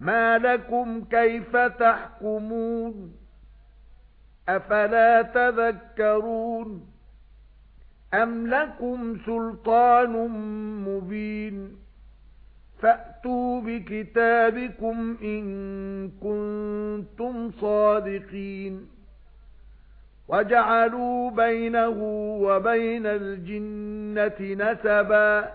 مَا لَكُمْ كَيْفَ تَحْكُمُونَ أَفَلَا تَذَكَّرُونَ أَمْ لَكُمْ سُلْطَانٌ مُبِينٌ فَأْتُوا بِكِتَابِكُمْ إِن كُنتُمْ صَادِقِينَ وَجَعَلُوا بَيْنَهُ وَبَيْنَ الْجِنَّةِ نَسَبًا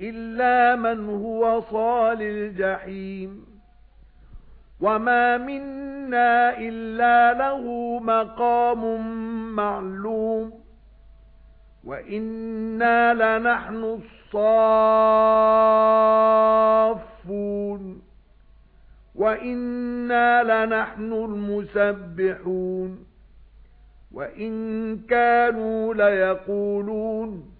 إِلَّا مَنْ هُوَ صَالِ الْجَحِيمِ. وَمَا مِنَّا إِلَّا لَهُ مَقَامٌ مَّعْلُومٌ. وَإِنَّا لَنَحْنُ الصَّافُّونَ. وَإِنَّا لَنَحْنُ الْمُسَبِّحُونَ. وَإِن كَانُوا لَيَقُولُونَ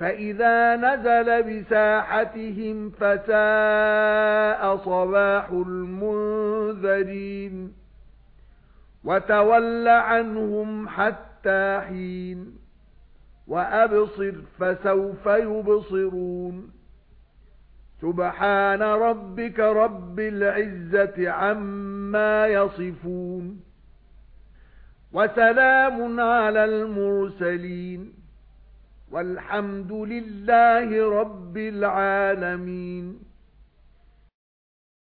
فَإِذَا نَزَلَ بِسَاحَتِهِمْ فَسَاءَ صَبَاحُ الْمُنذَرِينَ وَتَوَلَّ عَنْهُمْ حَتَّى حِينٍ وَأَبْصِرْ فَسَوْفَ يُبْصِرُونَ سُبْحَانَ رَبِّكَ رَبِّ الْعِزَّةِ عَمَّا يَصِفُونَ وَسَلَامٌ عَلَى الْمُرْسَلِينَ وَالْحَمْدُ لِلَّهِ رَبِّ الْعَالَمِينَ